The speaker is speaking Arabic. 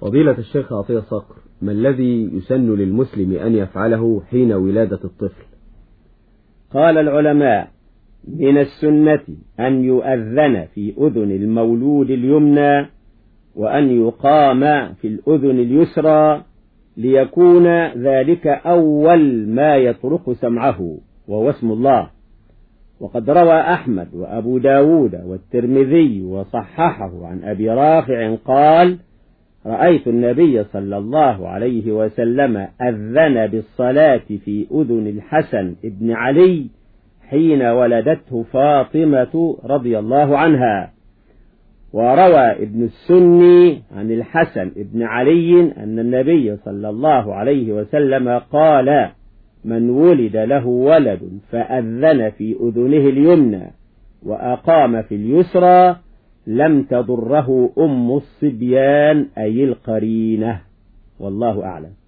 فضيلة الشيخ عطية صقر ما الذي يسن للمسلم أن يفعله حين ولادة الطفل؟ قال العلماء من السنة أن يؤذن في أذن المولود اليمنى وأن يقام في الأذن اليسرى ليكون ذلك أول ما يطرق سمعه وهو اسم الله. وقد روى أحمد وأبو داود والترمذي وصححه عن أبي رافع قال رأيت النبي صلى الله عليه وسلم أذن بالصلاة في أذن الحسن ابن علي حين ولدته فاطمة رضي الله عنها. وروى ابن السني عن الحسن ابن علي أن النبي صلى الله عليه وسلم قال من ولد له ولد فأذن في أذنه اليمنى وأقام في اليسرى لم تضره أم الصبيان أي القرينة. والله أعلم.